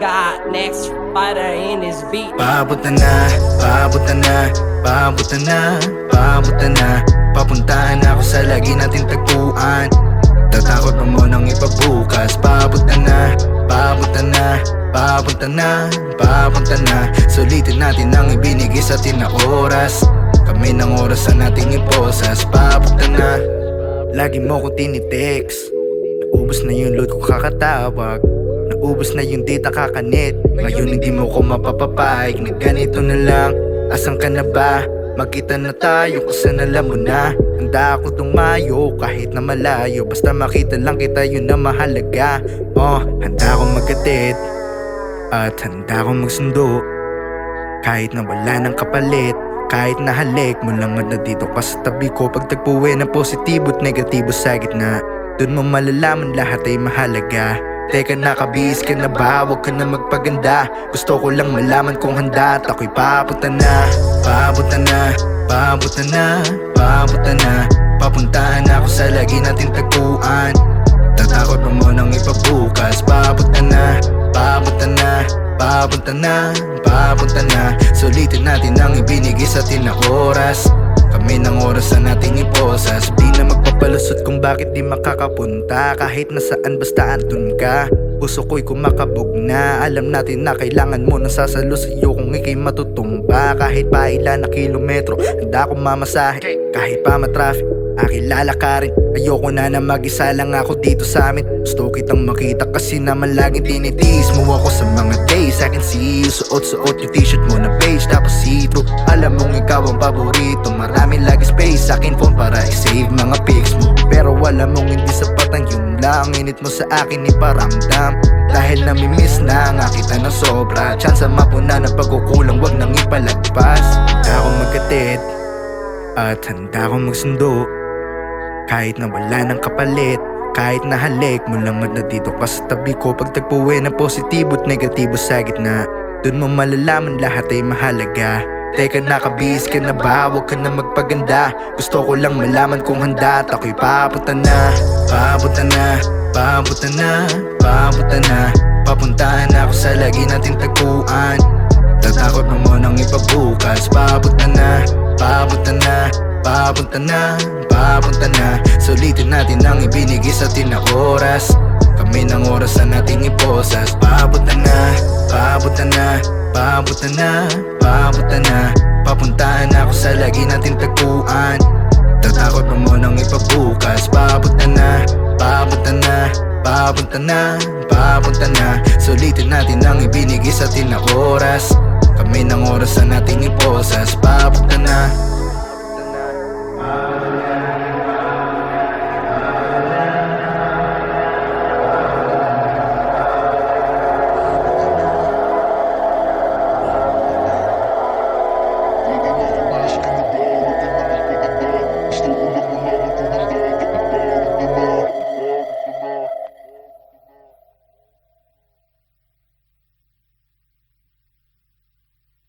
got next fighter in his beat. Paabot na paabot na paabot na paabot na. Na Papuntahan ako sa lagi nating tagpuan. Tatakot pa mo nang ipabukas. Paabot na paabot na paabot na paabot na. Sulitin natin ang ibinigay sa atin na oras. Kami ng oras sa nating iposas. Paabot na na, lagi mo ko tinitext. Naubos na yung load ko kakatawag Naubos na yung data kakanit. Ngayon hindi mo ko mapapapayag Na ganito na lang. Asan ka na ba? Magkita na tayo saan alam mo na. Handa ako tumayo kahit na malayo. Basta makita lang kita yun na mahalaga. Oh, handa akong magkatid At handa akong magsundo. Kahit na wala ng kapalit kahit na halik mo lang at nandito ka sa tabi ko. Pagtagpuin ng positibo at negatibo sa gitna Doon mo malalaman lahat ay mahalaga Teka nakabihis ka na ba? Huwag ka na magpaganda. Gusto ko lang malaman kung handa At ako'y papunta na. Papunta na Papunta na Papunta na. Papuntahan ako sa lagi nating tagpuan. Tatakot mo mo nang ipabukas? Papunta na Papunta na Papunta na, papunta na. Sulitin natin ang ibinigay sa atin na oras Kami ng oras na nating iposas. Di na magpapalusot kung bakit di makakapunta. Kahit nasaan basta andun ka. Puso ko'y kumakabog na. Alam natin na kailangan mo nang sasalo sa iyo Kung ikay matutumba. Kahit pa ilan na kilometro Handa akong mamasahe. Kahit pa matraffic Aking lalakarin Ayoko na na mag-isa lang ako dito sa amin. Gusto kitang makita kasi naman laging tinitiis mo ako sa mga days. I can see you Suot-suot yung t-shirt na see-through Alam mong ikaw ang paborito. Marami lagi space sa akin phone para i-save mga pics mo. Pero wala mong hindi sapat ang yun lang Init mo sa akin iparamdam. Dahil namimiss na nga kita ng sobra. Chance mapuna ng pagkukulang wag nang ipalagpas. Handa akong magkatid At handa akong magsundo. Kahit na wala ng kapalit kahit na halik mo lang at nandito ka sa tabi ko. Pagtagpuin ng positibo at negatibo sa gitna Doon mo malalaman lahat ay mahalaga. Teka nakabihis ka na ba? Huwag ka na magpaganda. Gusto ko lang malaman kung handa At ako'y papunta na. Papunta na Papunta na Papunta na. Papuntahan ako sa lagi nating tagpuan. Tatakot mo mo nang ipabukas. Papunta na Papunta na Papunta na, papunta na. Sulitin natin ang ibinigay sa atin oras Kami ng oras na nating iposas. Papunta na, papunta na, papunta na, papunta na Papuntahan ako sa lagi nating tagpuan. Tatakot mo mo nang ipabukas. Papunta na, papunta na, papunta na, papunta na Sulitin natin ang ibinigay sa atin na oras Kami ng oras na nating iposas. na